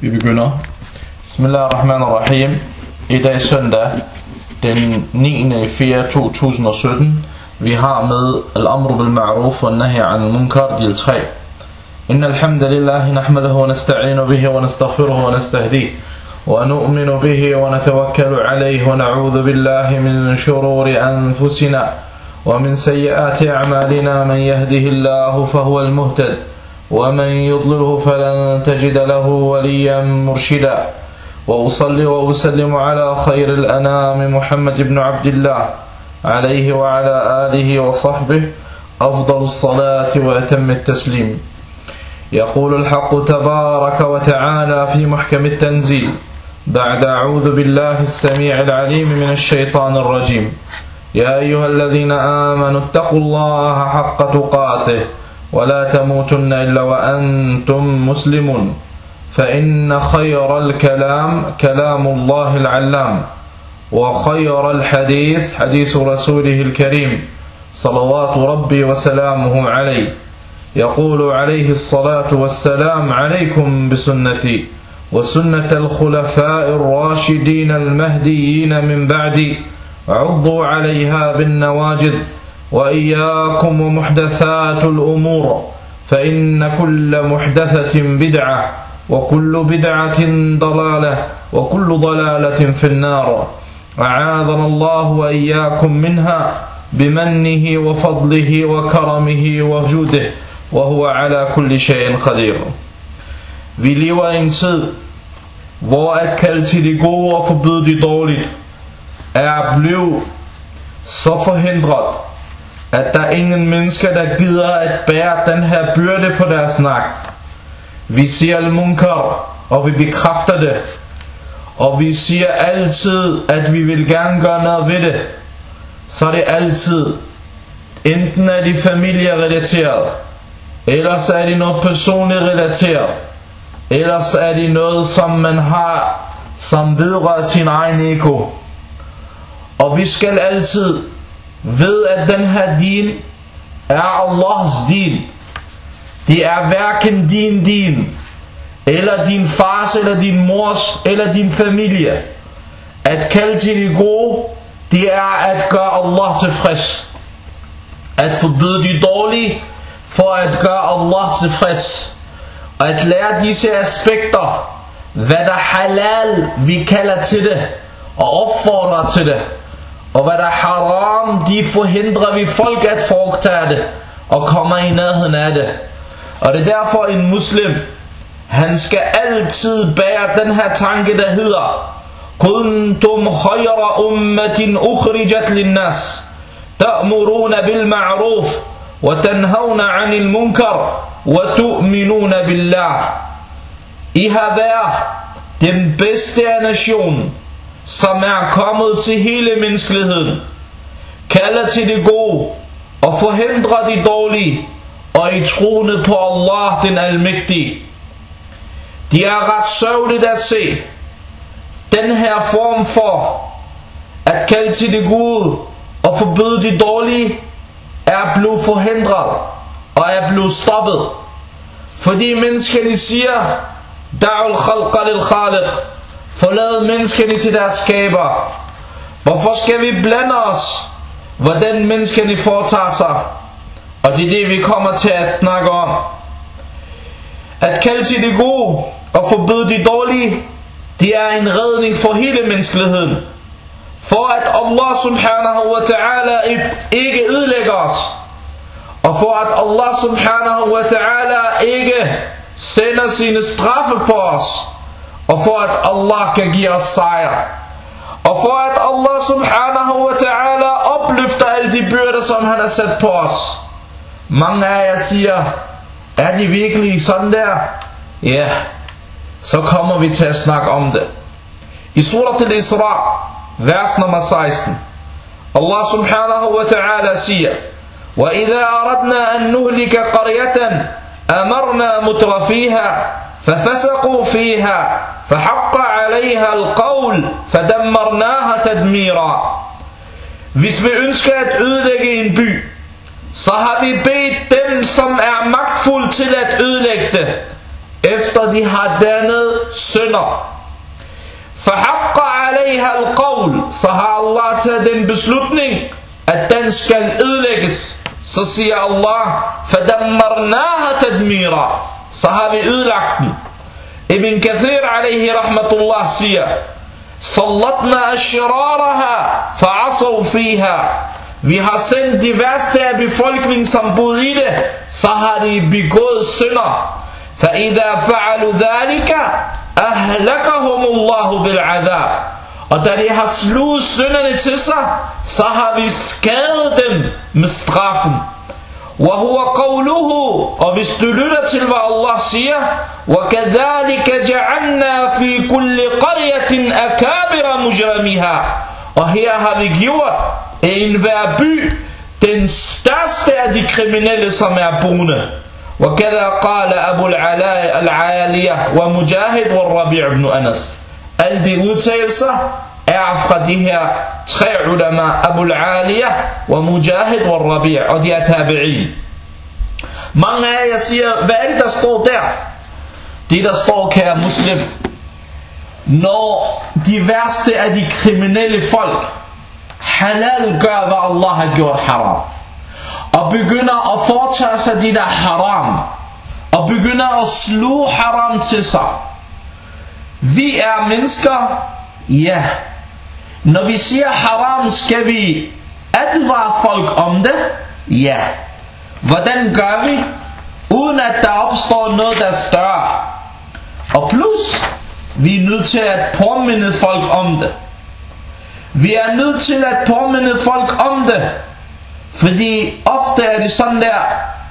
Vi begynder. Bismillahirrahmanirrahim. I dag søndag, den 9. 4. 2017. Vi har med Al-Amru bil Ma'ruf wa Nahi an Munkar, del 3. إن الحمد لله نحمده ونستعين به ونستغفره ونستهديه ونؤمن به ونتوكل عليه ونعوذ بالله من شرور أنفسنا ومن سيئات أعمالنا من يهده الله فهو المهتد ومن يضلله فلن تجد له وليا مرشدا. وأصلي وأسلم على خير الأنام محمد بن عبد الله عليه وعلى آله وصحبه. أفضل الصلاة وأتم التسليم. يقول الحق تبارك وتعالى في محكم التنزيل بعد أعوذ بالله السميع العليم من الشيطان الرجيم. يا أيها الذين آمنوا اتقوا الله حق تقاته ولا تموتن إلا وأنتم مسلمون. فإن خير الكلام كلام الله العلام وخير الحديث حديث رسوله الكريم صلوات ربي وسلامه عليه. يقول عليه الصلاة والسلام عليكم بسنتي وسنة الخلفاء الراشدين المهديين من بعدي عضوا عليها بالنواجذ وإياكم ومحدثات الأمور فإن كل محدثة بدعة وكل بدعة ضلالة وكل ضلالة في النار. أعاذنا الله وإياكم منها بمنه وفضله وكرمه وجوده وهو على كل شيء قدير. Vi lever i en tid, hvor at kalde til de gode og forbyde de dårligt, er blevet så forhindret, at der er ingen mennesker, der gider at bære den her byrde på deres nak. Vi siger al-munkar, og vi bekræfter det. Og vi siger altid, at vi vil gerne gøre noget ved det. Så er det altid, enten er de familierelateret, ellers er det noget personligt relateret, ellers er det noget, som man har, som vedrører sin egen ego. Og vi skal altid ved, at den her din er Allahs din. Det er hverken din din, eller din fars, eller din mors, eller din familie. At kalde til det gode, det er at gøre Allah tilfreds. At forbyde de dårlige, for at gøre Allah tilfreds. Og at lære disse aspekter, hvad der halal, vi kalder til det, og opfordrer til det. Og hvad der er haram, de forhindrer vi folk at foretage det, og kommer i nærheden af det. Og det er derfor en muslim, han skal altid bære den her tanke, der hedder, Kuntum khayra ummatin ukhrijat linnas, ta'muruna bil ma'ruf, wa tanhavna 'anil munkar, wa tu'minuna billah. I har været den bedste af nationen, som er kommet til hele menneskeligheden, kalder til det gode og forhindrer de dårlige, og i troende på Allah den almægtige. De er ret sørgeligt at se den her form for at kalde til det gode og forbyde de dårlige, er blevet forhindret og er blevet stoppet. Fordi menneskene siger, Da'ul khalqa lil khaliq, forlad menneskene til deres skaber. Hvorfor skal vi blande os, hvordan menneskene foretager sig? Og det er det, vi kommer til at snakke om. At kalde til det gode og forbyde de dårlige, det er en redning for hele menneskeligheden. For at Allah subhanahu wa ta'ala ikke ødelægger os. Og for at Allah subhanahu wa ta'ala ikke sender sine straffe på os Og for at Allah kan give os sejr. Og for at Allah subhanahu wa ta'ala opløfter alle de byrder, som han har sat på os. Mange af jer siger, er de virkelig sådan der? Ja, så kommer vi til at snakke om det. I surat al-Isra, vers nummer 16. Allah subhanahu wa ta'ala siger, وَإِذَا أَرَدْنَا أَن نُهْلِكَ قَرْيَةً أَمَرْنَا مُتْرَفِيهَا ففسقوا فيها فحق عليها القول فدمرناها تدميرا Hvis vi ønsker at ødelægge en by, så har vi bedt dem, som er magtfulde til at ødelægge det, efter de har dannet sønder. فحق عليها القول så har Allah taget den beslutning at den skal ødelægges så siger Allah فدمرناها تدميرا så har vi ødelagt den Ibn Kathir alaihi rahmatullah siger صلتنا أشرارها فعصوا فيها Vi har sendt de værste af befolkningen, som boede i det, så har de begået synder. فإذا فعلوا ذلك أهلكهم الله بالعذاب Og da de har sluget synderne til sig, så har vi skadet dem med straffen. وهو قوله hvad Allah siger وكذلك جعلنا في كل قرية أكابر مجرمها Og her har vi gjort en hver by den største af de kriminelle som er boende وكذا قال أبو العلاء العالية ومجاهد والربيع بن أنس Alle de udtalelser er fra de her tre ulama, Abu al-Aliyah, wa Mujahid wa Rabi' og de er tabi'in. Mange af jer siger, hvad er det der står der? Det der står, kære muslim, når de værste af de kriminelle folk halal gør, hvad Allah har gjort haram og begynder at foretage sig de der haram, og begynder at sluge haram til sig. Vi er mennesker, ja. Når vi siger haram, skal vi advare folk om det, ja. Hvordan gør vi? Uden at der opstår noget, der er større. Og plus, vi er nødt til at påminde folk om det. Vi er nødt til at påminde folk om det. Fordi ofte er det sådan der,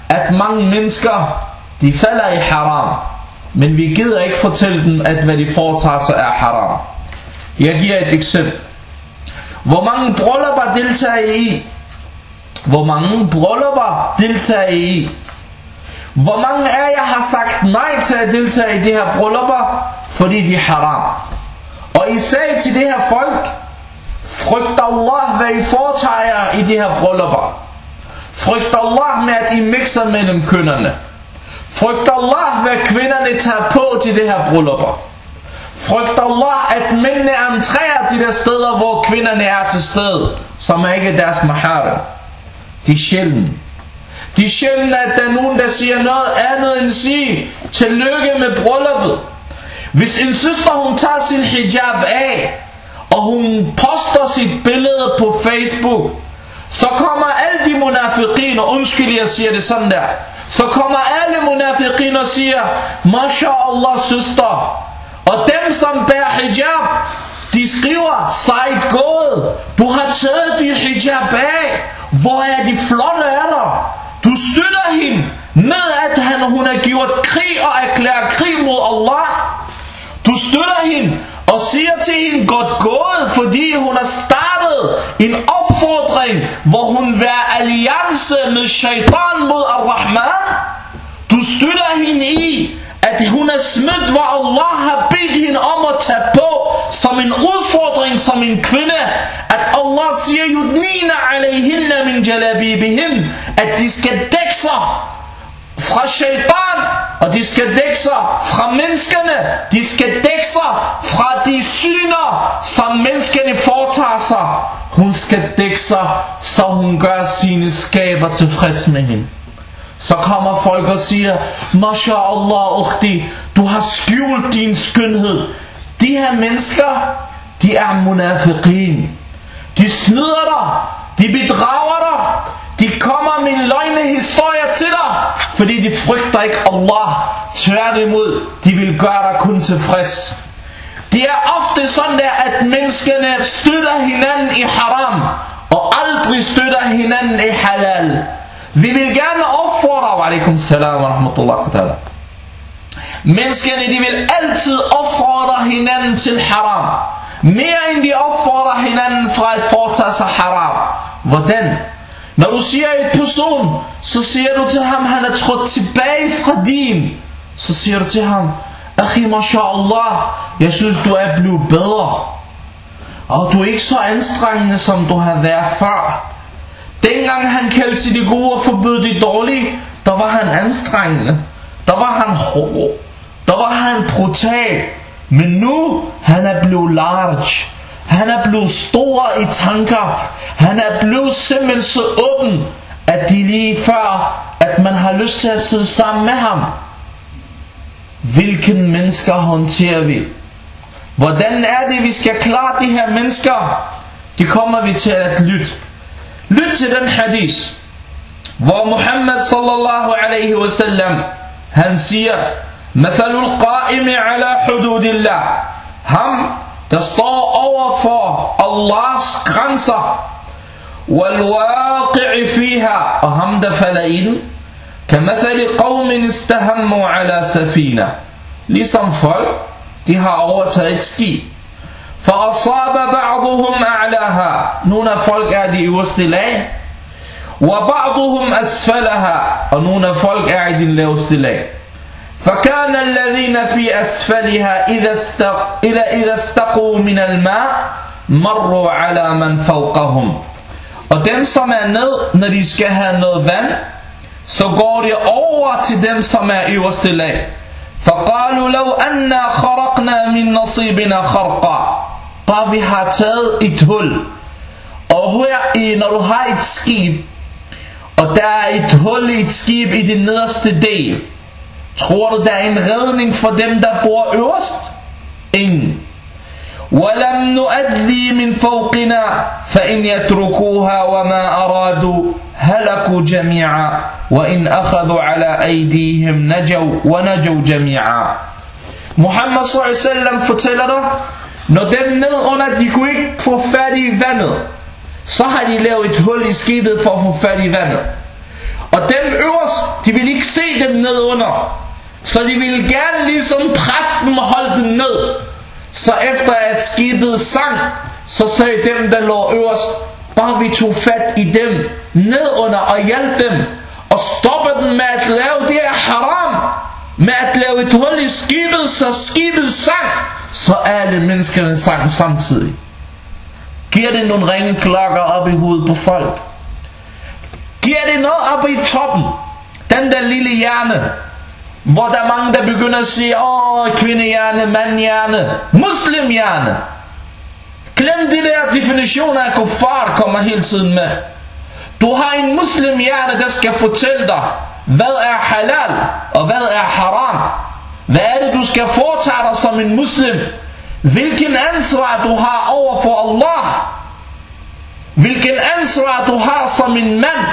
at mange mennesker, de falder i haram. Men vi gider ikke fortælle dem, at hvad de foretager sig er haram. Jeg giver et eksempel. Hvor mange bryllupper deltager I i? Hvor mange bryllupper deltager I i? Hvor mange af jer har sagt nej til at deltage i de her bryllupper, fordi de er haram? Og I sagde til det her folk, Frygt Allah, hvad I foretager i de her bryllupper. Frygt Allah med, at I mixer mellem kønnerne. Frygt Allah, hvad kvinderne tager på til det her bryllupper. Frygt Allah, at mændene entrerer de der steder, hvor kvinderne er til stede, som er ikke deres mahara. De er sjældent. De er sjældent, at der er nogen, der siger noget andet end sige, tillykke med brylluppet. Hvis en søster, hun tager sin hijab af, og hun poster sit billede på Facebook, så kommer alle de munafiqin, og undskyld jeg siger det sådan der, så kommer alle munafiqin og siger, MashaAllah søster, og dem som bærer hijab, de skriver, sejt gået, du har taget din hijab af, hvor er de flotte af dig, du støtter hende med at han, hun har gjort krig og erklæret krig mod Allah. Du støtter hende og siger til hende godt gået, fordi hun har startet en opfordring, hvor hun vil alliance med shaitan mod Ar-Rahman. Du støtter hende i, at hun er smidt, hvor Allah har bedt hende om at tage på, som en udfordring som en kvinde, at Allah siger, Yudnina alayhinna min jalabibihin, at de skal dække sig fra shaitan, og de skal dække sig fra menneskerne, de skal dække sig fra de syner, som menneskene foretager sig. Hun skal dække sig, så hun gør sine skaber tilfreds med hende. Så kommer folk og siger, MashaAllah, ukhti, du har skjult din skønhed. De her mennesker, de er munafiqin. De snyder dig, de bedrager dig, de kommer med løgne historier til dig, fordi de frygter ikke Allah. Tværtimod, de vil gøre dig kun tilfreds. Det er ofte sådan der, at menneskene støtter hinanden i haram, og aldrig støtter hinanden i halal. Vi vil gerne opfordre, alaikum salam wa rahmatullah ta'ala. Menneskene, de vil altid opfordre hinanden til haram. Mere end de opfordrer hinanden fra at foretage sig haram. Hvordan? Når du siger et person, så siger du til ham, han er trådt tilbage fra din. Så siger du til ham, Akhi, mashallah, jeg synes du er blevet bedre. Og du er ikke så anstrengende, som du har været før. Dengang han kaldte til de gode og forbød de dårlige, der var han anstrengende. Der var han hård. der var han brutal. Men nu, han er blevet large. Han er blevet stor i tanker. Han er blevet simpelthen så åben, at de lige før, at man har lyst til at sidde sammen med ham. Hvilken mennesker håndterer vi? Hvordan er det, vi skal klare de her mennesker? Det kommer vi til at lytte. Lyt til den hadith, hvor Muhammad sallallahu alaihi wasallam, han siger, مثل القائم على حدود الله ham der står over for Allahs grænser والواقع فيها og ham der falder i den كمثل قوم استهموا على سفينة ligesom folk de har overtaget et skib فأصاب بعضهم أعلاها. نون فولك أدي وسطلاء وبعضهم أسفلها. نون فولك أدي لوسطلاء فكان الذين في أسفلها إذا استق إلى إذا استقوا من الماء مروا على من فوقهم. og dem, som er ned, når de skal have noget vand, så går de over til dem, som er øverste lag. فَقَالُوا لَوْ أَنَّا خَرَقْنَا مِن نَصِيبِنَا خَرْقًا. Bare vi har taget et hul. Og her i, når du har et skib, og der er et hul i et skib i den nederste del, Tror du, der er en redning for dem, der bor øverst? Ingen. ولم نؤذي من فوقنا فإن يتركوها وما أرادوا هلكوا جميعا وإن أخذوا على أيديهم نجوا ونجوا جميعا Muhammad sallam fortæller dig, når dem ned under, de kunne ikke få fat i vandet, så har de lavet et hul i skibet for at få fat i vandet. Og dem øverst, de vil ikke se dem ned under. Så de ville gerne ligesom præsten holde dem ned. Så efter at skibet sank, så sagde dem, der lå øverst, bare vi tog fat i dem ned under og hjalp dem. Og stoppe dem med at lave det her haram. Med at lave et hul i skibet, så skibet sank. Så alle menneskerne sang samtidig. Giver det nogle ringe klokker op i hovedet på folk? Giver det noget op i toppen? Den der lille hjerne, hvor der er mange, der begynder at sige, åh, kvindehjerne, mandhjerne, muslimhjerne. Glem de der definitioner af kuffar kommer hele tiden med. Du har en muslimhjerne, der skal fortælle dig, hvad er halal og hvad er haram. Hvad er det, du skal foretage dig som en muslim? Hvilken ansvar du har over for Allah? Hvilken ansvar du har som en mand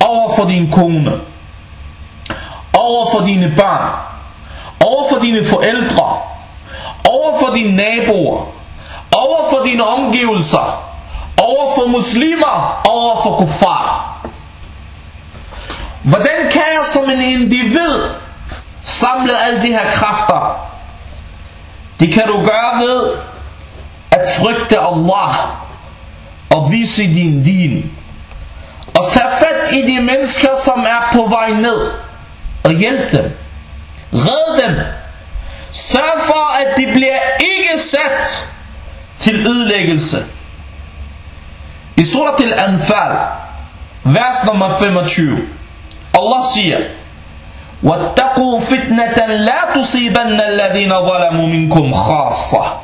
over for din kone? over for dine børn, over for dine forældre, over for dine naboer, over for dine omgivelser, over for muslimer, over for kuffar. Hvordan kan jeg som en individ samle alle de her kræfter? Det kan du gøre ved at frygte Allah og vise din din. Og tage fat i de mennesker, som er på vej ned og hjælp dem. Red dem. Sørg for, at de bliver ikke sat til ødelæggelse. I surat al-Anfal, vers nummer 25, Allah siger, واتقوا فتنة لا تصيبن الذين ظلموا منكم خاصة.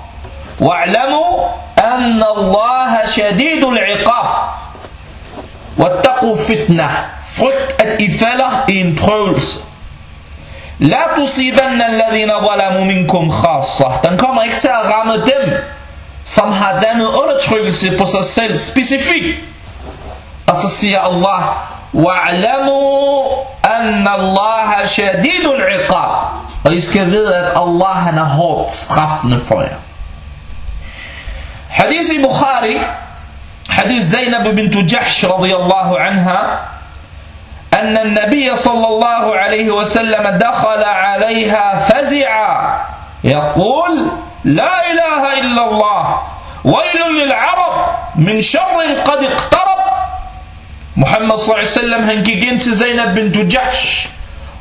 واعلموا أن الله شديد العقاب. واتقوا فتنة. فتأت إفالة إن بروس لا تصيبن الذين ظلموا منكم خاصة. تنكم إكتر غام دم som har denne undertrykkelse på sig selv specifikt. Og واعلموا أن الله شديد العقاب. ويسكن ذلك الله نهوت سخفن فيا حديث البخاري حديث زينب بنت جحش رضي الله عنها أن النبي صلى الله عليه وسلم دخل عليها فزعا يقول لا إله إلا الله. ويل للعرب من شر قد اقترب محمد صلى الله عليه وسلم han gik ind til Zainab bint Jahsh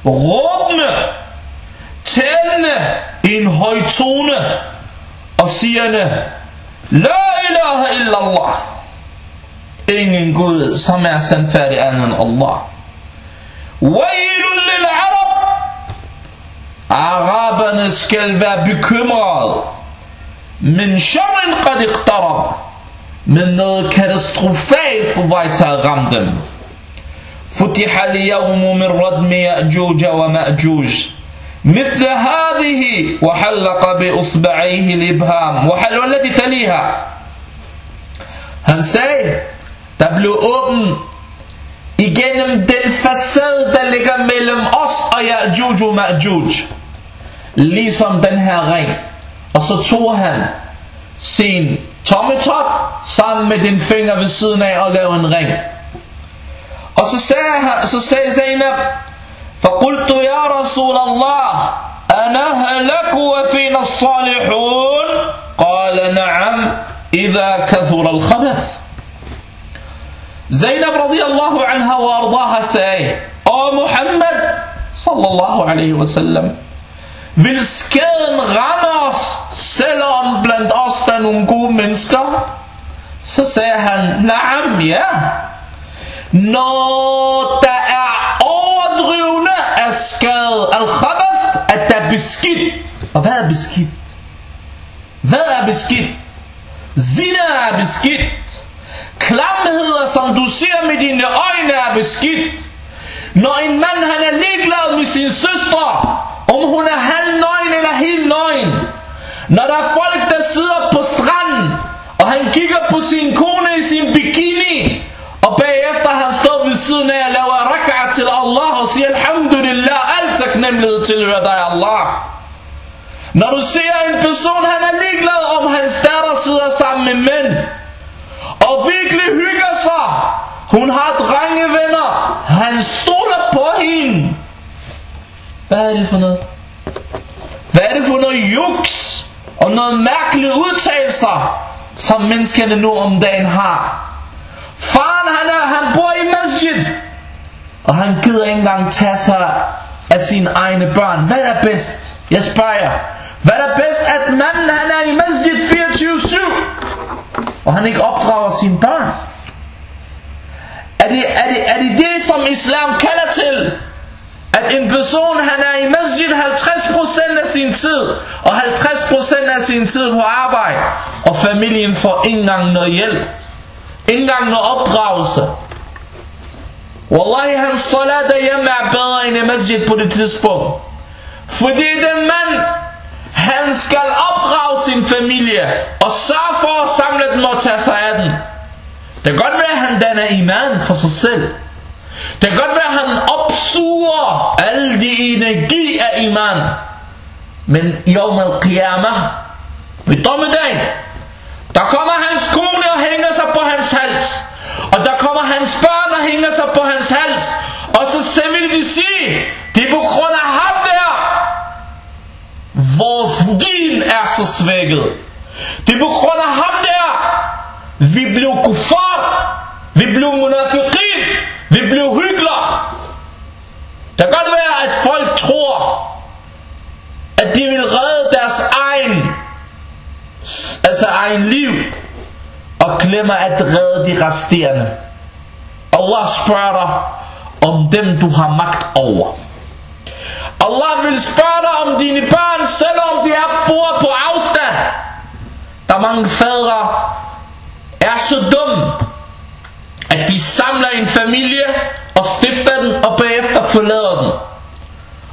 råbende tælende i en høj tone og sigende La ilaha illallah ingen Gud som er sandfærdig anden Allah ويل للعرب Araberne skal være bekymrede. Men sharrin qad iqtarab. من noget katastrofalt på vej til at ramme dem. فتح اليوم من ردم يأجوج ومأجوج. مثل هذه وحلق بأصبعيه الإبهام. وحل والذي تليها. هل سي تبلو أم. إجنم دل فسل تلقى ملم أص أيأجوج ومأجوج. ليصم دنها غين. أصدتوهن سين. tommetop sammen med din finger ved siden af og lavede en ring. Og så sagde, han, så sagde Zainab, فقلت يا رسول الله أنهلك وفينا الصالحون قال نعم إذا كثر الخبث Zainab radiyallahu anha wa ardaha sagde, Åh Muhammad sallallahu alaihi wasallam, vil skaden ramme os, selvom blandt os der er nogle gode mennesker? Så sagde han, naam, ja. Når der er overdrivende af skade, al-khabath, at der er beskidt. Og hvad er beskidt? Hvad er beskidt? Zina er beskidt. Klamheder, som du ser med dine øjne, er beskidt. Når en mand han er ligeglad med sin søster, hun er halvnøgen eller helt nøgen. Når der er folk, der sidder på stranden, og han kigger på sin kone i sin bikini, og bagefter han står ved siden af og laver rak'a til Allah og siger Alhamdulillah, al taknemmelighed tilhører dig Allah. Når du ser en person, han er ligeglad om hans datter sidder sammen med mænd, og virkelig hygger sig. Hun har drengevenner. Han stoler på hende. Hvad er det for noget? Hvad er det for noget juks og noget mærkelige udtalelser, som menneskene nu om dagen har? Faren han, er, han bor i masjid, og han gider ikke engang tage sig af sine egne børn. Hvad er bedst? Jeg spørger jer. Hvad er bedst, at manden han er i masjid 24-7? og han ikke opdrager sine børn? Er det, er, det, er det det, som islam kalder til? At en person, han er i masjid 50% af sin tid, og 50% af sin tid på arbejde, og familien får ikke engang noget hjælp. Ikke engang noget opdragelse. Wallahi, hans salat derhjemme er bedre end i masjid på det tidspunkt. Fordi den mand, han skal opdrage sin familie og sørge for at samle dem og tage sig af den. Det kan godt være, at han danner iman for sig selv. Det kan godt være, at han opsuger alle de energi af iman. Men i al-qiyamah, ved dommedagen, der kommer hans kone og hænger sig på hans hals. Og der kommer hans børn og hænger sig på hans hals. Og så vil de sige, det er på grund af ham der, Vores din er så svækket. Det er på grund af ham der. Vi blev kuffar. Vi blev munafiqin. Vi blev hyggeler. Det kan godt være, at folk tror, at de vil redde deres egen, altså egen liv, og glemmer at redde de resterende. Allah spørger dig om dem, du har magt over. Allah vil spørge dig om dine børn, selvom de er bor på afstand. Der er mange fædre, er så dumme, at de samler en familie og stifter den, og bagefter forlader den.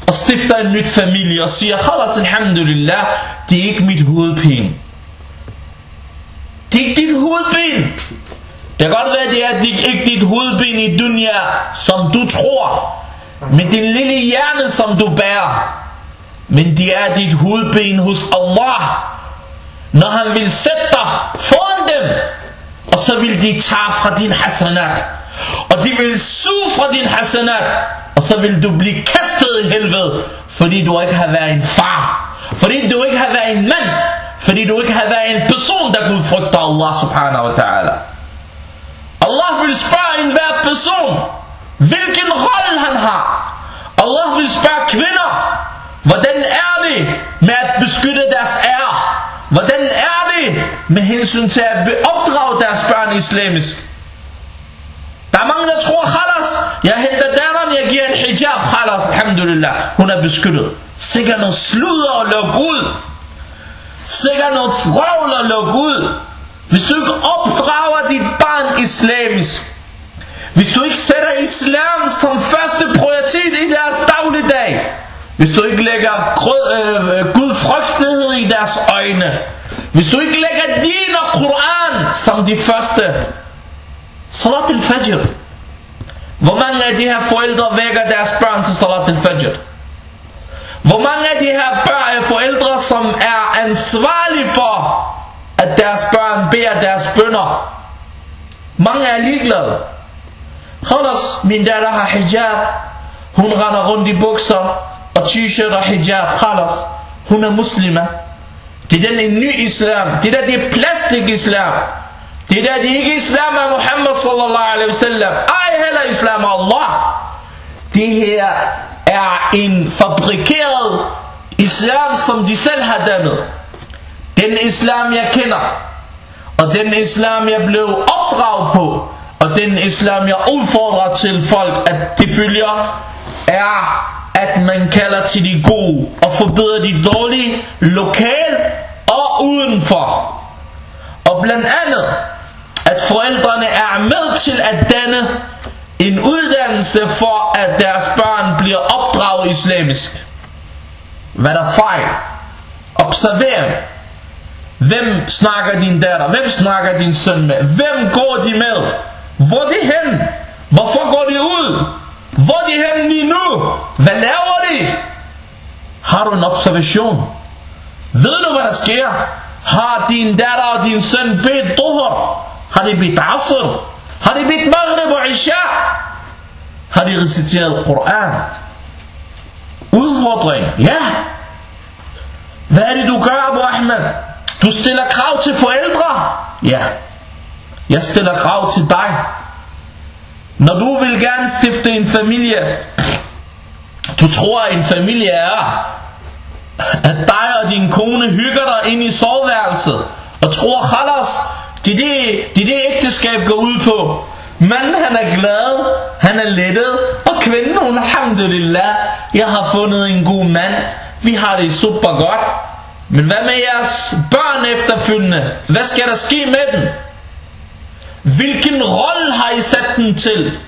Og stifter en nyt familie og siger, Khalas alhamdulillah, det er ikke mit hovedpine. Det er ikke dit hovedben. Det kan godt være, det er ikke dit hovedben i dunya, som du tror. Med din lille hjerne, som du bærer. Men det er dit hovedben hos Allah. Når han vil sætte dig foran dem, og så vil de tage fra din hasanat. Og de vil suge fra din hasanat. Og så vil du blive kastet i helvede, fordi du ikke har været en far. Fordi du ikke har været en mand. Fordi du ikke har været en person, der kunne frygte Allah subhanahu wa ta'ala. Allah vil spørge enhver person, hvilken rolle han har. Allah vil spørge kvinder, hvordan er det med at beskytte deres ære? Hvordan er det med hensyn til at opdrage deres børn islamisk? Der er mange, der tror, khalas, jeg henter datteren, jeg giver en hijab, khalas, alhamdulillah, hun er beskyttet. Sikkert noget sludder og luk ud. Sikkert noget frøvl og luk ud. Hvis du ikke opdrager dit barn islamisk, hvis du ikke sætter islam som første prioritet i deres dagligdag, hvis du ikke lægger grød, øh, øh gudfrygtighed i deres øjne, hvis du ikke lægger din og Koran som de første, salat al-fajr. Hvor mange af de her forældre vækker deres børn til salat al-fajr? Hvor mange af de her børn, øh, forældre, som er ansvarlige for, at deres børn beder deres bønder? Mange er ligeglade. Khalas, min datter har hijab. Hun render rundt i bukser og t-shirt og hijab. Khalas, hun er muslima. Det er en ny islam. Det der det er plastik islam. Det der det er ikke islam af Muhammad sallallahu alaihi wasallam. Ej heller islam af Allah. Det her er en fabrikeret islam, som de selv har dannet. Den islam jeg kender, og den islam jeg blev opdraget på, og den islam jeg udfordrer til folk, at de følger, er at man kalder til de gode og forbedrer de dårlige lokalt og udenfor. Og blandt andet, at forældrene er med til at danne en uddannelse for, at deres børn bliver opdraget islamisk. Hvad der fejl? Observer. Hvem snakker din datter? Hvem snakker din søn med? Hvem går de med? Hvor er de hen? Hvorfor går de ud? Hvor er de hen lige nu? Hvad laver de? Har du en observation? Ved du hvad der sker? Har din datter og din søn bedt duhr? Har de bedt asr? Har de bedt maghrib og isha? Har de reciteret Koran? Udfordring, ja. Hvad er det du gør, Abu Ahmed? Du stiller krav til forældre? Ja. Jeg stiller krav til dig. Når du vil gerne stifte en familie, du tror at en familie er, at dig og din kone hygger dig ind i soveværelset, og tror, khalas, det er det, det, det ægteskab går ud på. Manden han er glad, han er lettet, og kvinden hun, alhamdulillah, jeg har fundet en god mand, vi har det super godt. Men hvad med jeres børn efterfølgende? Hvad skal der ske med dem? Hvilken rolle har I sat den til?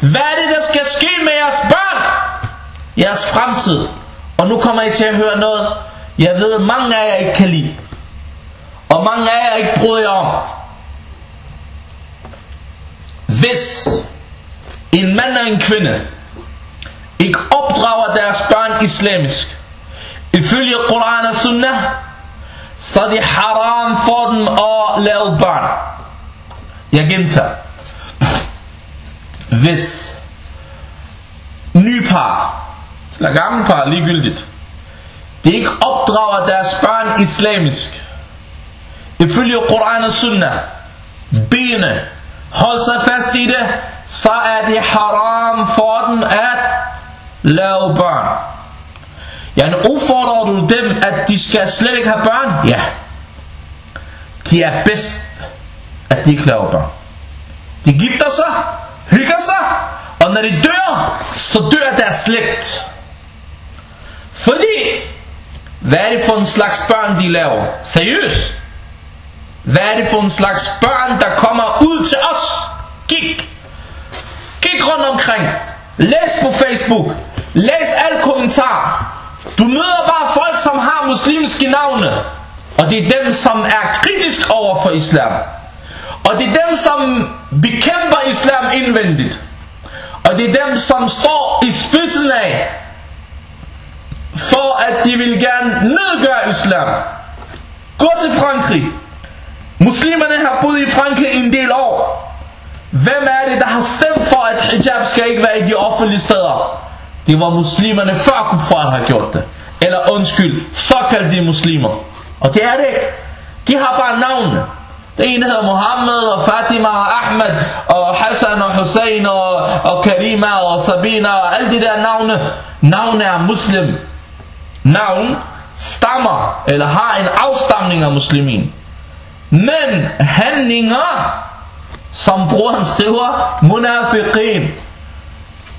Hvad er det, der skal ske med jeres børn? Jeres fremtid. Og nu kommer I til at høre noget, jeg ved, mange af jer ikke kan lide. Og mange af jer ikke bryder jer om. Hvis en mand og en kvinde ikke opdrager deres børn islamisk, ifølge Koran og Sunnah, så er det haram for dem at lave børn. Jeg gentager. Hvis nye par, eller gamle par, ligegyldigt, de ikke opdrager deres børn islamisk, ifølge Koran og Sunnah, bene, hold sig fast i det, så er det haram for dem at lave børn. Ja, opfordrer du dem, at de skal slet ikke have børn? Ja. De er bedst at de ikke laver børn. De gifter sig, hygger sig, og når de dør, så dør deres slægt. Fordi, hvad er det for en slags børn, de laver? Seriøst? Hvad er det for en slags børn, der kommer ud til os? Kig. Kig rundt omkring. Læs på Facebook. Læs alle kommentarer. Du møder bare folk, som har muslimske navne. Og det er dem, som er kritisk over for islam. Og det er dem, som bekæmper islam indvendigt. Og det er dem, som står i spidsen af, for at de vil gerne nedgøre islam. Gå til Frankrig. Muslimerne har boet i Frankrig en del år. Hvem er det, der har stemt for, at hijab skal ikke være i de offentlige steder? Det var muslimerne før kuffar har gjort det. Eller undskyld, såkaldte muslimer. Og det er det. De har bare navnene. Den ene hedder Mohammed og Fatima og Ahmed og Hassan og Hussein og, og Karima og Sabina og alle de der navne. Navn er muslim. Navn stammer eller har en afstamning af muslimin. Men handlinger, som broren skriver, munafiqin.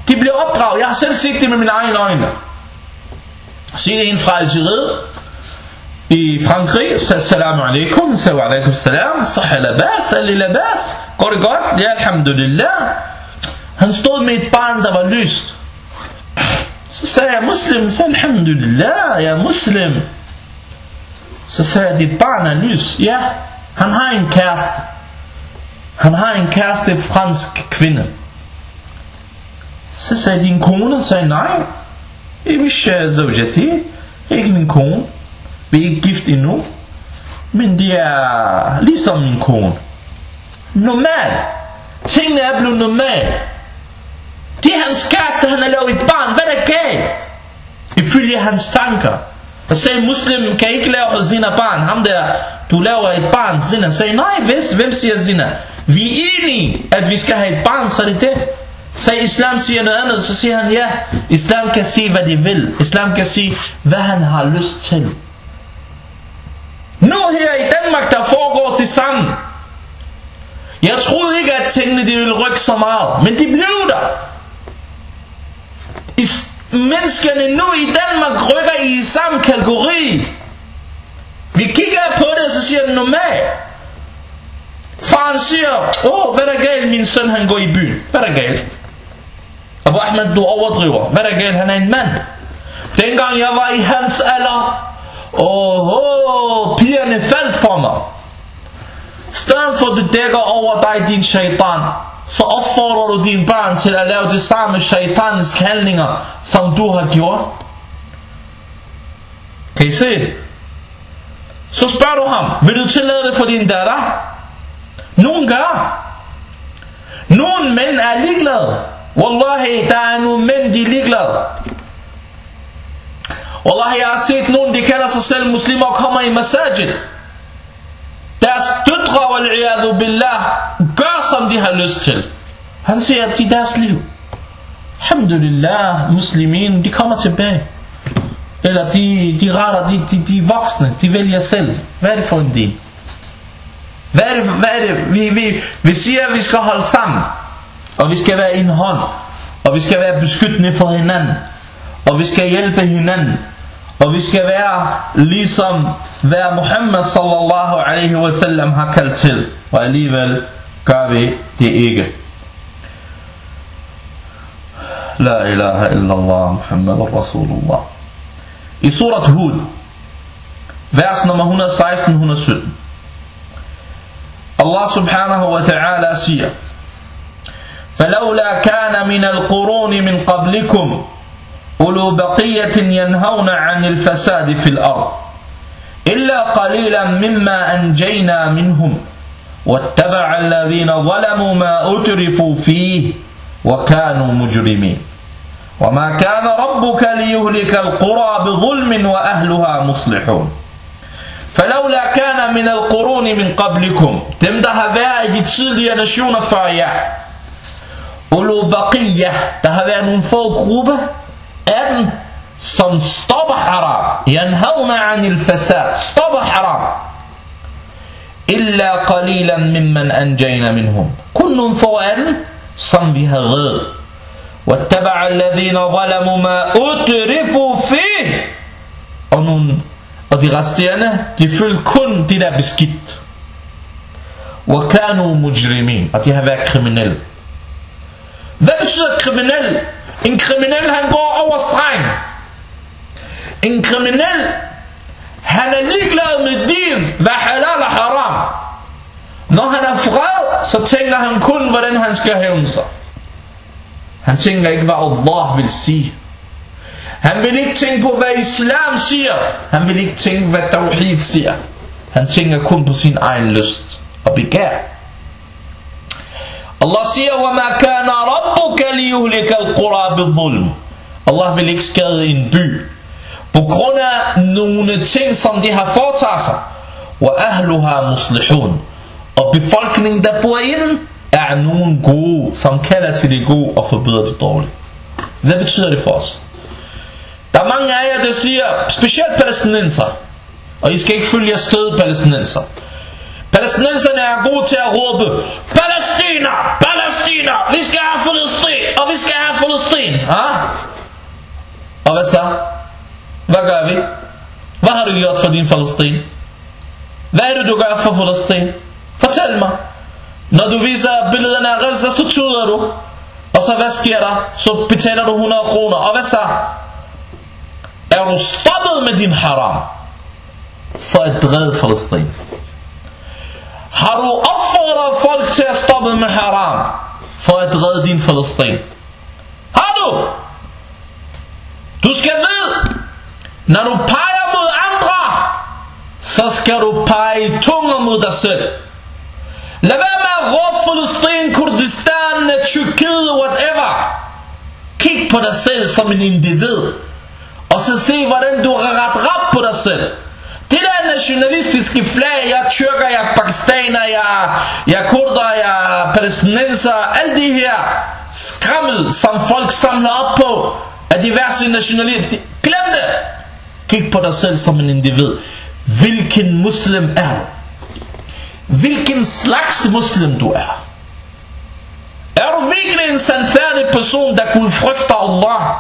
De bliver opdraget. Jeg har selv set det med mine egne øjne. Se en fra Algeriet i Frankrig, så assalamu alaikum, så wa alaikum salam, så er labas, er labas, går det godt? Ja, alhamdulillah. Han stod med et barn, der var lyst. Så sagde jeg, muslim, så alhamdulillah, jeg er muslim. Så sagde jeg, dit barn er lys. Ja, han har en kæreste. Han har en kæreste fransk kvinde. Så sagde din kone, sagde nej. Ikke min zawjati, ikke min kone. Vi er ikke gift endnu. Men det er ligesom min kone. Normal. Tingene er blevet normal. Det er hans kæreste, han har lavet et barn. Hvad er galt? Ifølge hans tanker. Og sagde, muslim kan ikke lave sine barn. Ham der, du laver et barn zina. Sagde, nej, hvis, hvem siger zina? Vi er enige, at vi skal have et barn, så er det det. Så islam siger noget andet, så siger han, ja, islam kan sige, hvad de vil. Islam kan sige, hvad han har lyst til. Nu her i Danmark, der foregår det samme. Jeg troede ikke, at tingene de ville rykke så meget, men de blev der. I, menneskerne nu i Danmark rykker i samme kategori. Vi kigger på det, så siger den normalt. Faren siger, åh, oh, hvad er der galt, min søn han går i byen? Hvad er der galt? Abu Ahmed, du overdriver. Hvad er der galt? Han er en mand. Dengang jeg var i hans alder, åh, pigerne faldt for mig. Stedet for du dækker over dig, din shaitan, så opfordrer du dine børn til at lave det samme shaitaniske handlinger, som du har gjort. Kan I se? Så spørger du ham, vil du tillade det for din datter? Nogen gør. Nogle mænd er ligeglade. Wallahi, der er nogle mænd, de er ligeglade. Wallahi, jeg har set nogen, de kalder sig selv muslimer og kommer i masajid. Deres døtre, wal billah, gør som de har lyst til. Han siger, at det er deres liv. Alhamdulillah, muslimin, de kommer tilbage. Eller de, de retter, de, de, de er voksne, de vælger selv. Hvad er det for en din? Hvad er det, hvad er det? Vi, vi, vi siger, at vi skal holde sammen. Og vi skal være en hånd. Og vi skal være beskyttende for hinanden. Og vi skal hjælpe hinanden. Og vi skal være ligesom hvad Muhammad sallallahu alaihi wa sallam har kaldt til. Og alligevel gør vi det ikke. La ilaha illallah Muhammad Rasulullah. I surat Hud, vers nummer 116-117. Allah subhanahu wa ta'ala siger, فلولا كان من القرون من قبلكم أولو بقية ينهون عن الفساد في الأرض إلا قليلا مما أنجينا منهم واتبع الذين ظلموا ما أترفوا فيه وكانوا مجرمين. وما كان ربك ليهلك القرى بظلم وأهلها مصلحون. فلولا كان من القرون من قبلكم تمدها بها tidligere nationer før jer har været nogle få grupper أن فمصطبح حرام ينهون عن الفساد اصطبح حرام. إلا قليلا ممن أنجينا منهم. كل فوأن صن بها غير. واتبع الذين ظلموا ما أترفوا فيه. og, nogle, og de resterende, de følte وَكَانُوا مُجْرِمِينَ. Og de har været kriminelle. Hvad betyder? En kriminel, han går over stregen. En kriminel, han er ligeglad med div, hvad halal og haram. Når han er fred, så tænker han kun, hvordan han skal hævne sig. Han tænker ikke, hvad Allah vil sige. Han vil ikke tænke på, hvad islam siger. Han vil ikke tænke, hvad tawhid siger. Han tænker kun på sin egen lyst og begær. Allah siger, وَمَا كَانَ رَبُّكَ لِيُهْلِكَ الْقُرَى بِالظُّلْمِ Allah vil ikke skade en by på grund af nogle ting, som de har foretaget sig. وَأَهْلُهَا مُصْلِحُونَ Og befolkningen, der bor inde, er nogen gode, som kalder til det gode og forbyder det dårlige. Hvad betyder det for os? Der er mange af jer, der siger, specielt palæstinenser, og I skal ikke følge jer stød palæstinenser. Palæstinenserne er gode til at råbe, Palæstina, Palæstina, vi skal have Palæstin, og vi skal have Palæstin. ha? Og hvad så? Hvad gør vi? Hvad har du gjort for din Palestin? Hvad er det du gør for Palestin? Fortæl mig Når du viser billederne af Gaza så tuder du Og så hvad sker der? Så betaler du 100 kroner Og hvad så? Er du stoppet med din haram For at dræde Palestin? Har du opfordret folk til at stoppe med haram For at redde din Palestine? Har du? Du skal vide Når du peger mod andre Så skal du pege tunge mod dig selv Lad være med at råbe Palestine, Kurdistan, Tyrkiet, whatever Kig på dig selv som en individ Og så se hvordan du har ret rap på dig selv det der nationalistiske flag, jeg er tyrker, jeg er pakistaner, jeg, jeg er kurder, jeg er palæstinenser, alle de her skrammel, som folk samler op på, af diverse nationaliteter, glem det! Kig på dig selv som en individ. Hvilken muslim er du? Hvilken slags muslim du er? Er du virkelig en sandfærdig person, der kunne frygte Allah,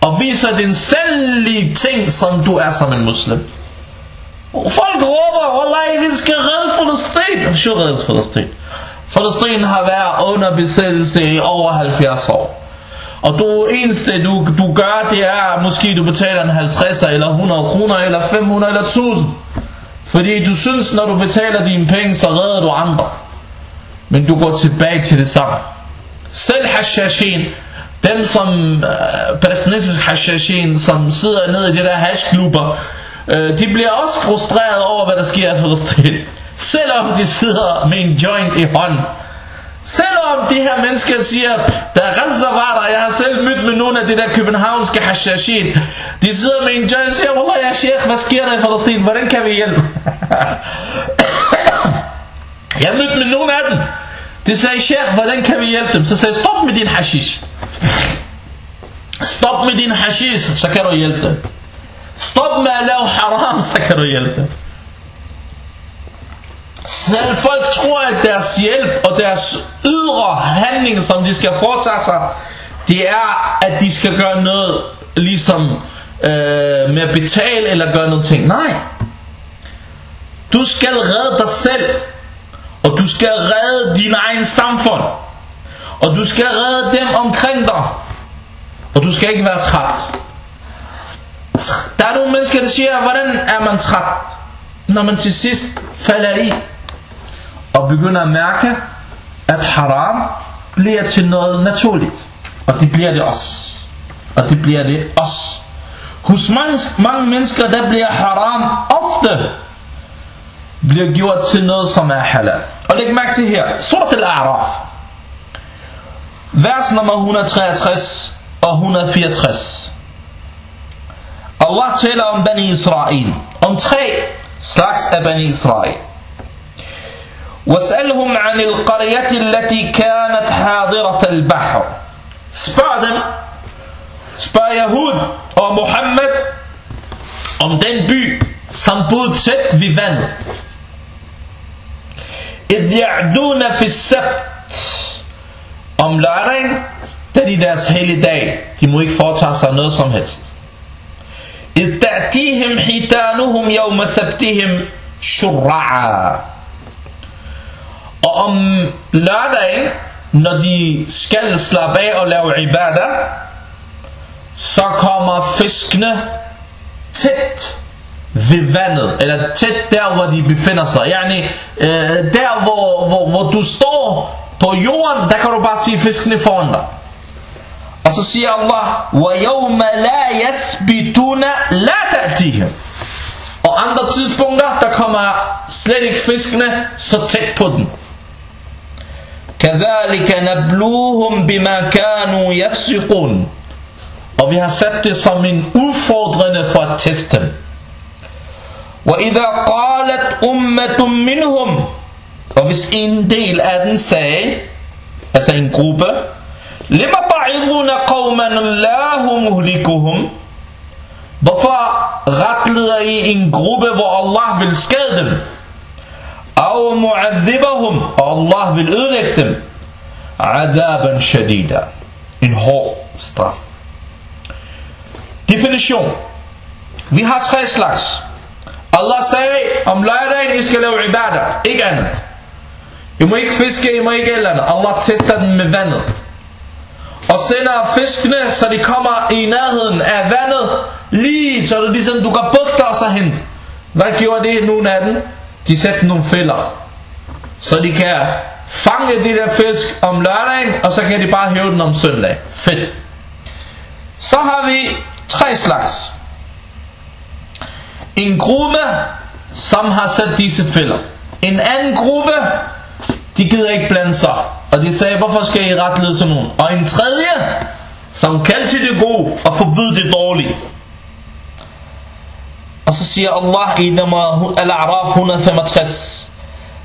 og viser den sandlige ting, som du er som en muslim? Folk råber, Wallahi, vi skal redde Palæstin. Vi skal redde har været under besættelse i over 70 år. Og du eneste du, du gør det er Måske du betaler en 50 eller 100 kroner Eller 500 eller 1000 Fordi du synes når du betaler dine penge Så redder du andre Men du går tilbage til det samme Selv hashashin Dem som øh, Palæstinensisk hashashin Som sidder nede i de der hashklubber øh, de bliver også frustreret over, hvad der sker i Palæstina. Selvom de sidder med en joint i hånden. Selvom de her mennesker siger, der er der, jeg har selv mødt med nogle af de der københavnske hashashin. De sidder med en joint og siger, Wallah ya sheikh, hvad sker der i Palæstina? Hvordan kan vi hjælpe? jeg har mødt med nogle af dem. De sagde, sheikh, hvordan kan vi hjælpe dem? Så sagde stop med din hashish. Stop med din hashish, så kan du hjælpe dem. Stop med at lave haram, så kan du hjælpe dem. Selv folk tror, at deres hjælp og deres ydre handling, som de skal foretage sig, det er, at de skal gøre noget, ligesom øh, med at betale eller gøre noget ting. Nej. Du skal redde dig selv, og du skal redde din egen samfund, og du skal redde dem omkring dig, og du skal ikke være træt. Der er nogle mennesker, der siger, hvordan er man træt, når man til sidst falder i og begynder at mærke, at haram bliver til noget naturligt. Og det bliver det også. Og det bliver det også. Hos mange, mange mennesker, der bliver haram ofte bliver gjort til noget, som er halal. Og læg mærke til her. Surat al-A'raf. Vers nummer 163 og 164. Allah taler om Bani Israel. Om tre slags af Bani Israel. واسألهم عن القرية التي كانت حاضرة البحر Spørg dem Spørg Yahud og Muhammed om den by som boede tæt ved vandet إذ يعدون في السبت om lørdagen da de deres helligdag de må ikke foretage sig noget som helst إذ تأتيهم حيتانهم يوم سبتهم شرعا Og om lørdagen, når de skal slappe af og lave ibadah, så kommer fiskene tæt ved vandet, eller tæt der, hvor de befinder sig. Yani, øh, der, hvor, hvor, hvor du står på jorden, der kan du bare se fiskene foran dig. Og så siger Allah, وَيَوْمَ لَا يَسْبِتُونَ لَا تَأْتِهِمْ Og andre tidspunkter, der kommer slet ikke fiskene så tæt på den. كَذَلِكَ نَبْلُوهُمْ بِمَا كَانُوا يَفْسِقُونَ Og vi har sat det som en udfordrende for at teste dem. وَإِذَا قَالَتْ أُمَّةٌ مِّنْهُمْ Og hvis en del af den sagde, altså en gruppe, Lima ta'iduna qawman Allahu muhlikuhum. Hvorfor retleder I en gruppe, hvor Allah vil skade dem? Og mu'adhibahum, og Allah vil ødelægge dem. Adaban shadida. En hård straf. Definition. Vi har tre slags. Allah sagde, om lørdagen I skal lave ibadah, ikke andet. I må ikke fiske, I må ikke eller andet. Allah tester den med vandet. Og sender fiskene, så de kommer i nærheden af vandet, lige så det ligesom, du kan bugte og så hente. Hvad gjorde det nogle af dem? De satte nogle fælder. Så de kan fange de der fisk om lørdagen, og så kan de bare hæve den om søndag. Fedt. Så har vi tre slags. En gruppe, som har sat disse fælder. En anden gruppe, de gider ikke blande sig. Og de sagde, hvorfor skal I retlede sådan nogen? Og en tredje, som kaldte det gode og forbyde det dårlige. Og så siger Allah i nummer Al-A'raf 165,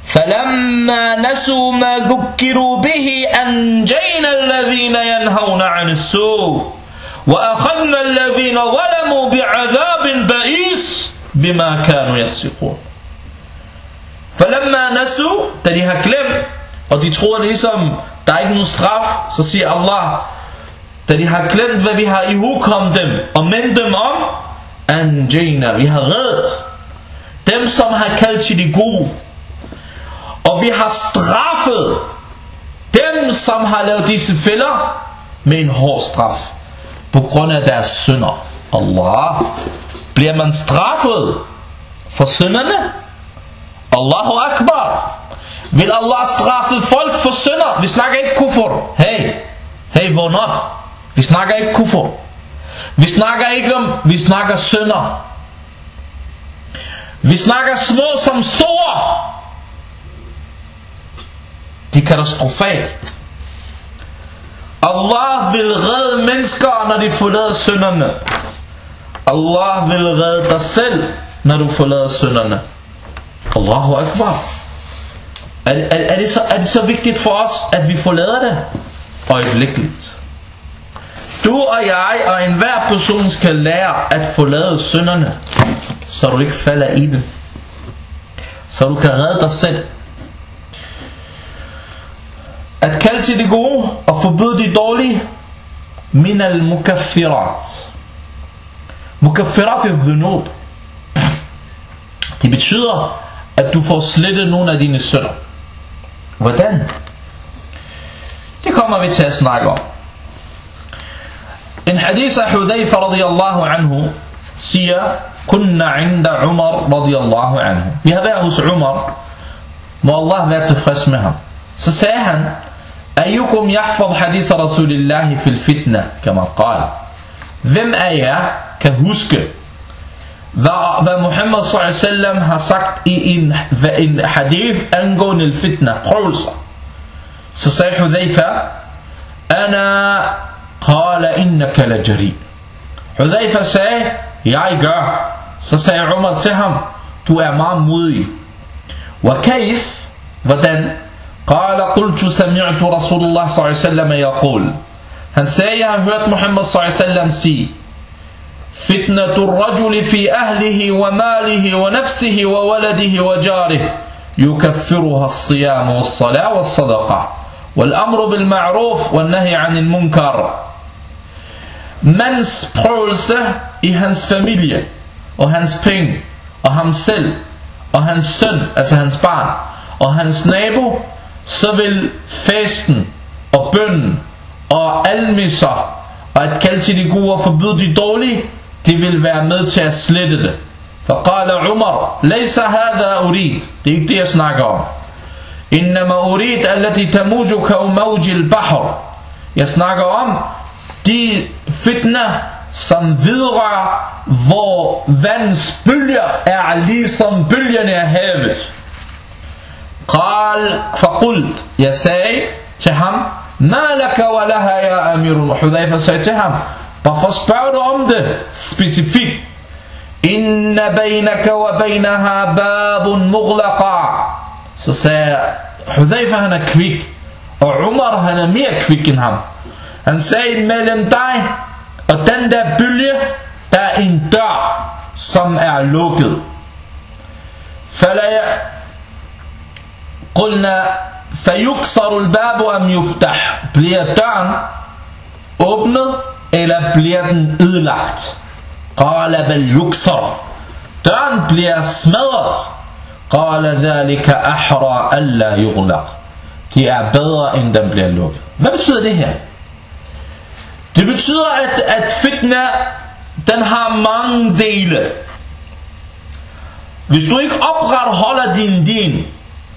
فلما نسوا ما ذكروا به أنجينا الذين ينهون عن السوء وأخذنا الذين ظلموا بعذاب بئيس بما كانوا يفسقون فلما نسوا da de har glemt og de tror ligesom der er ikke nogen straf så siger Allah da de har glemt hvad vi har ihugkommet dem og mindet dem om anjena vi har reddet dem som har kaldt til de gode og vi har straffet dem som har lavet disse fælder med en hård straf på grund af deres synder Allah bliver man straffet for synderne Allahu Akbar. Vil Allah straffe folk for synder? Vi snakker ikke kufur hey hey vågn op vi snakker ikke kufur vi snakker ikke om vi snakker synder. Vi snakker små som store. Det er katastrofalt Allah vil redde mennesker når de forlader synderne. Allah vil redde dig selv, når du forlader synderne. Allahu Akbar. Er, er, er, det så, er det så vigtigt for os, at vi forlader det? Øjeblikkeligt. Du og jeg og enhver person skal lære at forlade synderne, så du ikke falder i dem. Så du kan redde dig selv. At kalde til det gode og forbyde det dårlige, min al-mukaffirat. Mukaffirat er dhunub. Det betyder, at du får slettet nogle af dine sønder. Hvordan? Det kommer vi til at snakke om. En hadith af Hudayfa radiyallahu anhu siger, Kunna inda Umar radiyallahu anhu. Vi har været hos Umar. Må Allah være tilfreds med ham. Så sagde han, Ayyukum yahfad hadith Rasulillahi fil fitna, kama qal. Hvem af jer kan huske, hvad, Muhammad sallam har sagt i en, en hadith angående fitna, prøvelser. Så sagde Hudayfa, Ana qala innaka la jari. Hudayfa sagde, jeg gør. Så sagde Umar til ham, du er meget modig. Kayf, hvordan? قال قلت سمعت رسول الله صلى الله عليه وسلم يقول Han sagde, jeg har hørt Muhammad s.a.v. sige, فتنة الرجل في أهله وماله ونفسه وولده وجاره يكفرها الصيام والصلاة والصدقة والأمر بالمعروف والنهي عن المنكر Mans prøvelse i hans familie og hans penge og ham selv og hans søn, altså hans barn og hans nabo, så vil fasten og bønnen og almisser og at kalde til de gode og forbyde de dårlige, de vil være med til at slette det. فقال عمر ليس هذا أريد det er ikke det jeg snakker om إنما أريد التي تموج كموج البحر jeg snakker om de fitna som vidrører hvor vandets bølger er ligesom bølgerne af havet قال فقلت jeg sagde til ham ما لك ولها يا أمير حذيفة sagde til ham Hvorfor spørger du om det specifikt? Inna bainaka wa bainaha babun mughlaqa. Så sagde Hudayfa han er kvik, og Umar han er mere kvik end ham. Han sagde mellem dig og den der bølge, der er en dør, som er lukket. فلا قلنا فيكسر الباب أم يفتح bliver døren åbnet, eller bliver den ødelagt? Qala bal yuksar. Døren bliver smadret. Qala dhalika ahra alla yughlaq. Det er bedre, end den bliver lukket. Hvad betyder det her? Det betyder, at, at fitna, den har mange dele. Hvis du ikke opretholder din din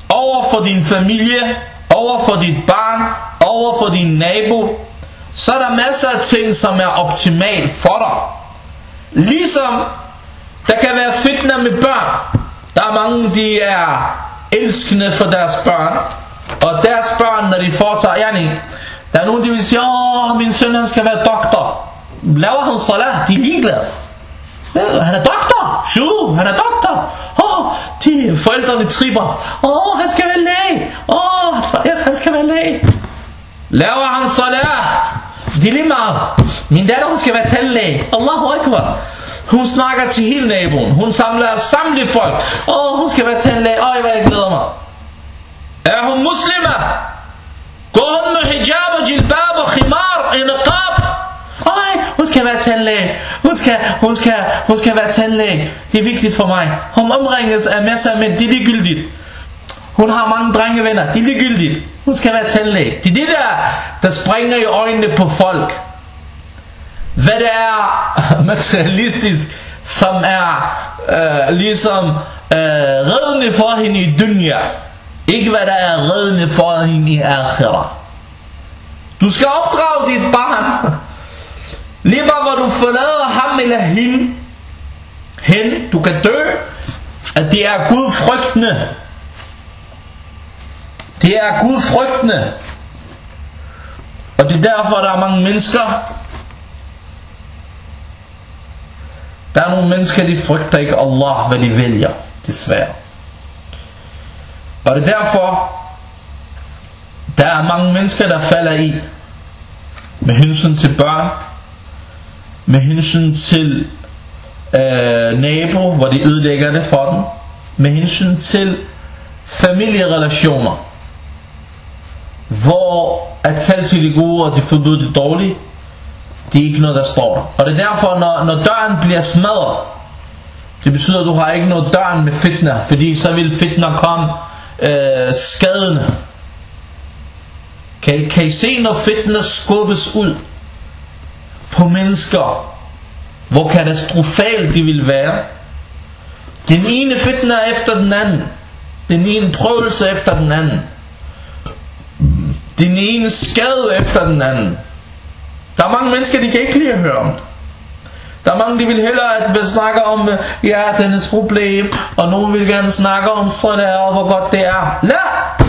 over for din familie, over for dit barn, over for din nabo, så er der masser af ting, som er optimalt for dig. Ligesom der kan være fitna med børn. Der er mange, de er elskende for deres børn. Og deres børn, når de foretager, yani, der er nogen, der vil sige, åh, min søn han skal være doktor. Laver han salat, de er ligeglade. Ja, han er doktor. Shu, han er doktor. Åh, oh, de forældrene tripper. Åh, oh, han skal være læge. Åh, oh, yes, han skal være læge. Laver han salat. Det er lige meget. Min datter, hun skal være tandlæge. Allahu Akbar. Hun snakker til hele naboen. Hun samler samtlige folk. Åh, oh, hun skal være tandlæge. Øj, hvad jeg glæder mig. Er hun muslima? Går hun med hijab og jilbab og khimar og niqab? Øj, hun skal være tandlæge. Hun skal, hun skal, hun skal være tandlæge. Det er vigtigt for mig. Hun omringes af masser af mænd. Det er ligegyldigt. Hun har mange drengevenner. Det er ligegyldigt. Hun skal være tandlæge. Det er det der, der springer i øjnene på folk. Hvad det er materialistisk, som er øh, ligesom øh, reddende for hende i dunya. Ikke hvad der er reddende for hende i akhira. Du skal opdrage dit barn. Lige bare hvor du forlader ham eller hende. Hen, du kan dø. At det er Gud det er Gud frygtende. Og det er derfor, der er mange mennesker, der er nogle mennesker, de frygter ikke Allah, hvad de vælger, desværre. Og det er derfor, der er mange mennesker, der falder i, med hensyn til børn, med hensyn til øh, nabo, hvor de ødelægger det for dem, med hensyn til familierelationer, hvor at kalde til det gode og de forbyde det dårlige, det er ikke noget der står der. Og det er derfor når, når døren bliver smadret, det betyder at du har ikke noget døren med fitner, fordi så vil fitner komme øh, skadende. Kan, kan I se når fitner skubbes ud på mennesker, hvor katastrofalt de vil være? Den ene fitner efter den anden. Den ene prøvelse efter den anden. Den ene skade efter den anden. Der er mange mennesker, de kan ikke lide at høre om det. Der er mange, de vil hellere at vi snakker om øh, hjertens problem, og nogen vil gerne snakke om sådan og hvor godt det er. Lad!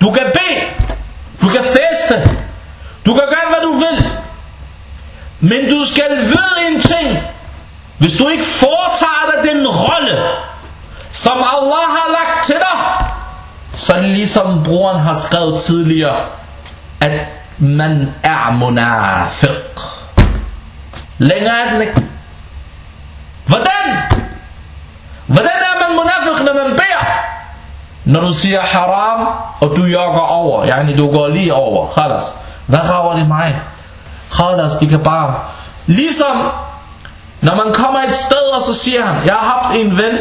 Du kan bede, du kan feste, du kan gøre hvad du vil. Men du skal vide en ting. Hvis du ikke foretager dig den rolle, som Allah har lagt til dig, sådan ligesom broren har skrevet tidligere, at man er munafiq. Længere er den ikke. Hvordan? Hvordan er man munafiq, når man beder? Når du siger haram, og du jogger over, yani du går lige over, khalas. Hvad rager det mig? Khalas, de kan bare... Ligesom, når man kommer et sted, og så siger han, jeg har haft en ven,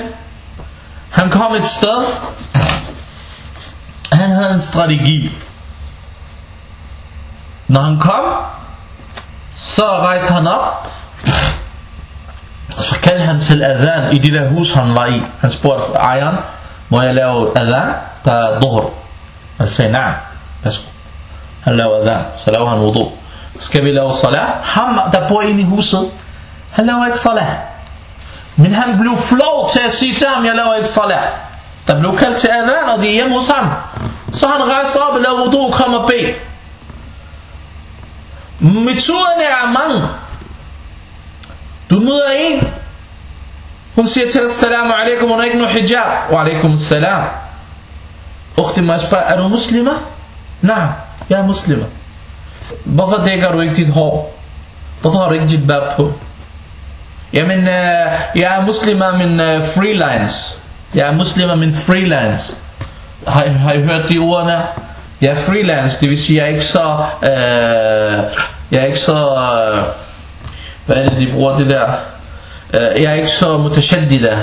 han kom et sted, han havde en strategi. Når han kom, så rejste han op, og så kaldte han til adhan i det der hus, han var i. Han spurgte ejeren, må jeg lave adhan, der er dhuhr? Han sagde, nej, værsgo. Han lavede adhan, så lavede han wudu. Skal vi lave salat? Ham, der bor inde i huset, han laver ikke salat. Men han blev flov til at sige til ham, jeg laver ikke salat. Der blev kaldt til adhan, og det er hjemme hos ham. Så han rejste op og lavede wudu og kom og bed. Metoderne er mange. Du møder en, hun siger til dig, salamu alaikum, hun har ikke noget hijab. Wa alaikum salam. Ukhti, må jeg spørge, er du muslima? Nej, jeg er muslima. Hvorfor dækker du ikke dit hår? Hvorfor har du ikke dit bab på? Jamen, øh, jeg er muslima, min øh, freelance. Jeg er muslimer, men freelance. Har, har I hørt de ordene? Jeg er freelance, det vil sige, jeg er ikke så... Øh, jeg er ikke så... Øh, hvad er det, de bruger det der? Øh, jeg er ikke så mutashaddida.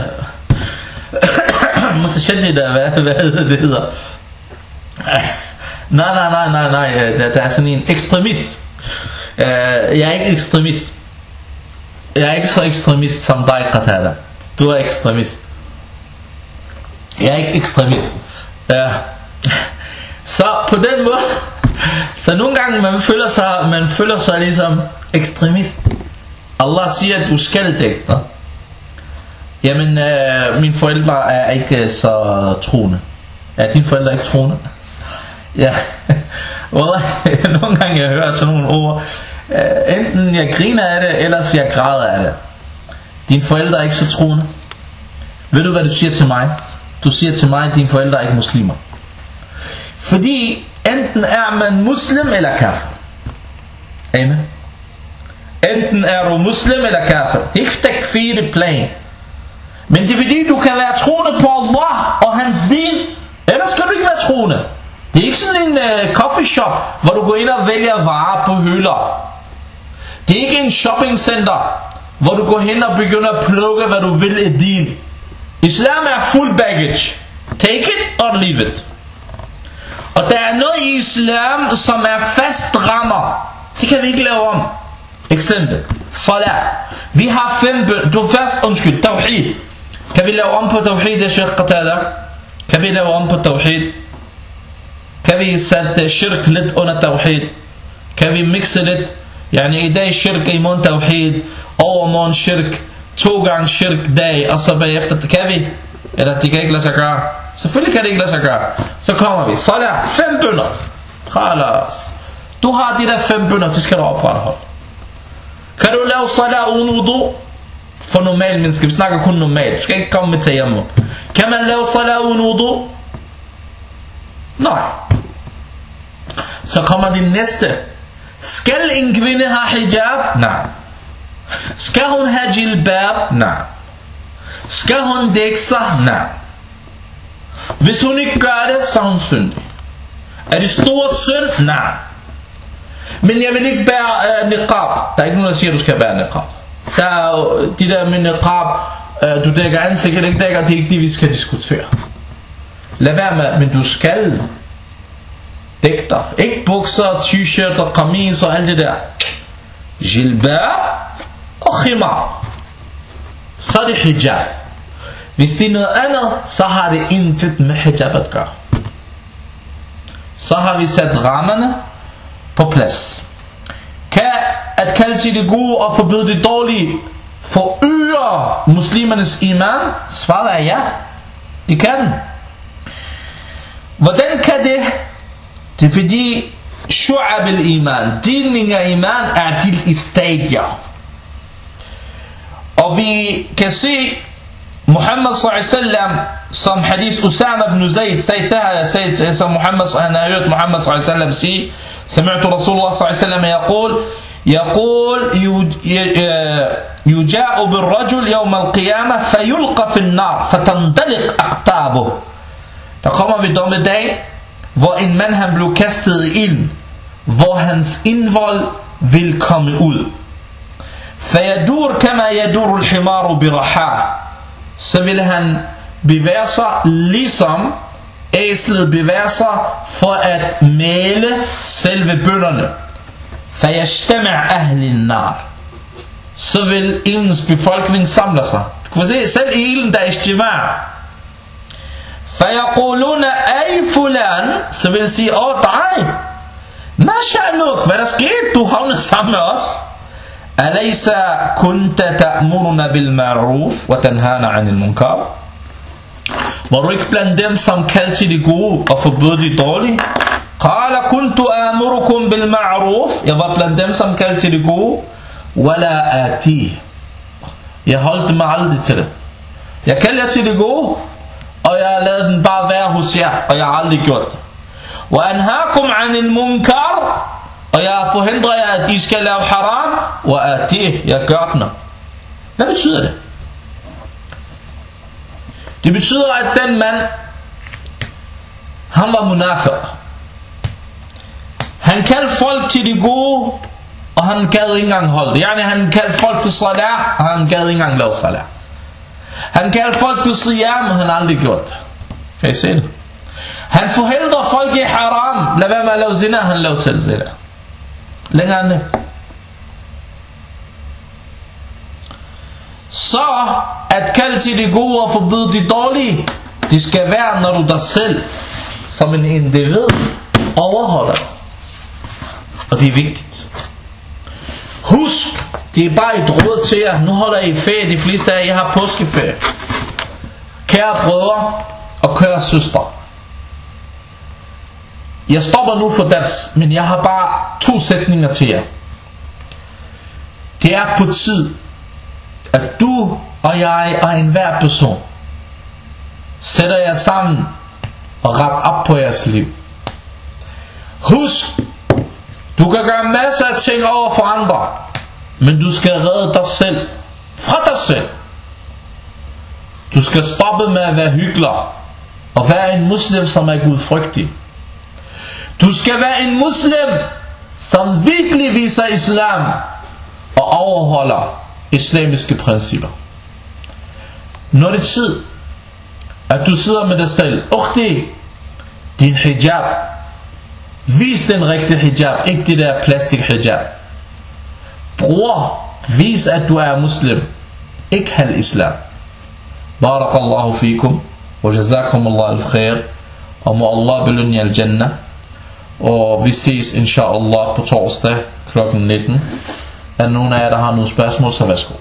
mutashaddida, hvad, hvad det hedder? Nej, nej, nej, nej, nej, øh, der, der er sådan en ekstremist. Øh, jeg er ikke ekstremist. Jeg er ikke så ekstremist som dig, Qatada. Du er ekstremist. Jeg er ikke ekstremist. Ja. Så på den måde, så nogle gange man føler sig, man føler sig ligesom ekstremist. Allah siger, at du skal dække dig. Jamen, øh, mine forældre er ikke så troende. Er dine forældre ikke troende? Ja. nogle gange jeg hører sådan nogle ord. Øh, enten jeg griner af det, eller jeg græder af det. Dine forældre er ikke så troende. Ved du hvad du siger til mig? Du siger til mig, at dine forældre er ikke muslimer. Fordi enten er man muslim eller kafir. Amen. Enten er du muslim eller kafir. Det er ikke takfir plan. Men det er fordi, du kan være troende på Allah og hans din. Ellers skal du ikke være troende. Det er ikke sådan en uh, coffee shop, hvor du går ind og vælger varer på hylder. Det er ikke en shopping center, hvor du går hen og begynder at plukke, hvad du vil i din. Islam er full baggage. Take it or leave it. Og der er noget i islam, som er fast rammer. Det kan vi ikke lave om. Eksempel. Salat. Vi har fem bøn. Du først, undskyld, tawhid. Kan vi lave om på tawhid, det Sheikh Qatada? Kan vi lave om på tawhid? Kan vi sætte shirk lidt under tawhid? Kan vi mixe lidt? Yani i dag shirk, i morgen tawhid, overmorgen shirk, to gange shirk dag, og så bagefter, kan vi? Eller det kan ikke lade sig gøre. Selvfølgelig kan det ikke lade sig gøre. Så kommer vi. Så er der fem bønder. Khalas. Du har de der fem bønder, det skal du opretholde. Kan du lave salat uden wudu? For normalt menneske, vi snakker kun normalt. Du skal ikke komme med tayammum. Kan man lave salat uden wudu? Nej. Så kommer din næste. Skal en kvinde have hijab? Nej. Skal hun have jilbab? Nej. Skal hun dække sig? Nej. Hvis hun ikke gør det, så er hun syndig. Er det stort synd? Nej. Men jeg vil ikke bære uh, niqab. Der er ikke nogen, der siger, at du skal bære niqab. Der er jo de der med niqab, uh, du dækker ansigtet, ikke dækker, det er ikke det, vi skal diskutere. Lad være med, men du skal dække dig. Ikke bukser, t-shirt og kamis og alt det der. Jilbab og khimar. Så er det hijab. Hvis det er noget andet, så har det intet med hijab at gøre. Så har vi sat rammerne på plads. Kan at kalde til det gode og forbyde det dårlige forøger muslimernes iman? Svaret er ja. Det kan. Hvordan kan det? Det er fordi shu'ab al-iman, delning af iman er delt i stadier. Vi kan se Muhammad sallallahu som hadith Usama ibn Zayd sagde til her, som Muhammad, han har hørt Muhammad sallallahu sige, سمعت رسول الله صلى الله عليه وسلم يقول يقول يجاء بالرجل يوم القيامة فيلقى في النار فتندلق أقطابه Der kommer vi dommedag, hvor en mand han blev kastet i ilden, hvor hans indvold vil komme ud. فيدور كما يدور الحمار برحاه سبيلها هن بيفاسا لسم اسل بيفاسا فأت ميل سلف بنن فيجتمع أهل النار. سفل إلنس بفولكنين سملسا كوزي سل إلن دا إجتماع. فيقولون أي فلان؟ سبيل سي أو تعاي. ما شأنك؟ فرسكيت تو هونك سملسا أليس كنت تأمرنا بالمعروف وتنهانا عن المنكر Var du ikke blandt dem, som kaldte det gode og forbød det dårlige? قال كنت آمركم بالمعروف Jeg var blandt dem, som kaldte det gode. ولا آتيه Jeg holdt mig aldrig til det. Jeg kaldte jer til det gode, og jeg lavede den bare være hos jer, og jeg har aldrig gjort det. وأنهاكم عن المنكر og jeg forhindrer jer, at I skal lave haram, og at det, jeg gør den. Hvad betyder det? Det betyder, at den mand, han var munafiq. Han kaldte folk til det gode, og han gad ikke engang holde det. Yani han kaldte folk til salat, og han gad ikke engang lave salat. Han kaldte folk til siyam, og han aldrig gjort det. Kan I se det? Han forhindrer folk i haram. Lad være med at lave zina, han laver selv zina. Længere end det. Så at kalde til det gode og forbyde det dårlige, det skal være, når du dig selv som en individ overholder. Og det er vigtigt. Husk, det er bare et råd til jer. Nu holder I ferie, de fleste af jer har påskeferie. Kære brødre og kære søstre. Jeg stopper nu for deres, men jeg har bare to sætninger til jer. Det er på tid, at du og jeg og enhver person sætter jer sammen og ret op på jeres liv. Husk, du kan gøre masser af ting over for andre, men du skal redde dig selv fra dig selv. Du skal stoppe med at være hyggelig og være en muslim, som er gudfrygtig. Du skal være en muslim, som virkelig viser islam og overholder islamiske principper. Når det er tid, at du sidder med dig selv, Ukhti, din hijab, vis den rigtige hijab, ikke det der plastik hijab. Bror, vis at du er muslim, ikke halv islam. Barakallahu fikum, og jazakum Allah al-khair, og må Allah belønne al-jannah. Og vi ses inshallah på torsdag kl. 19. Er der nogen af jer, der har nogle spørgsmål, så værsgo.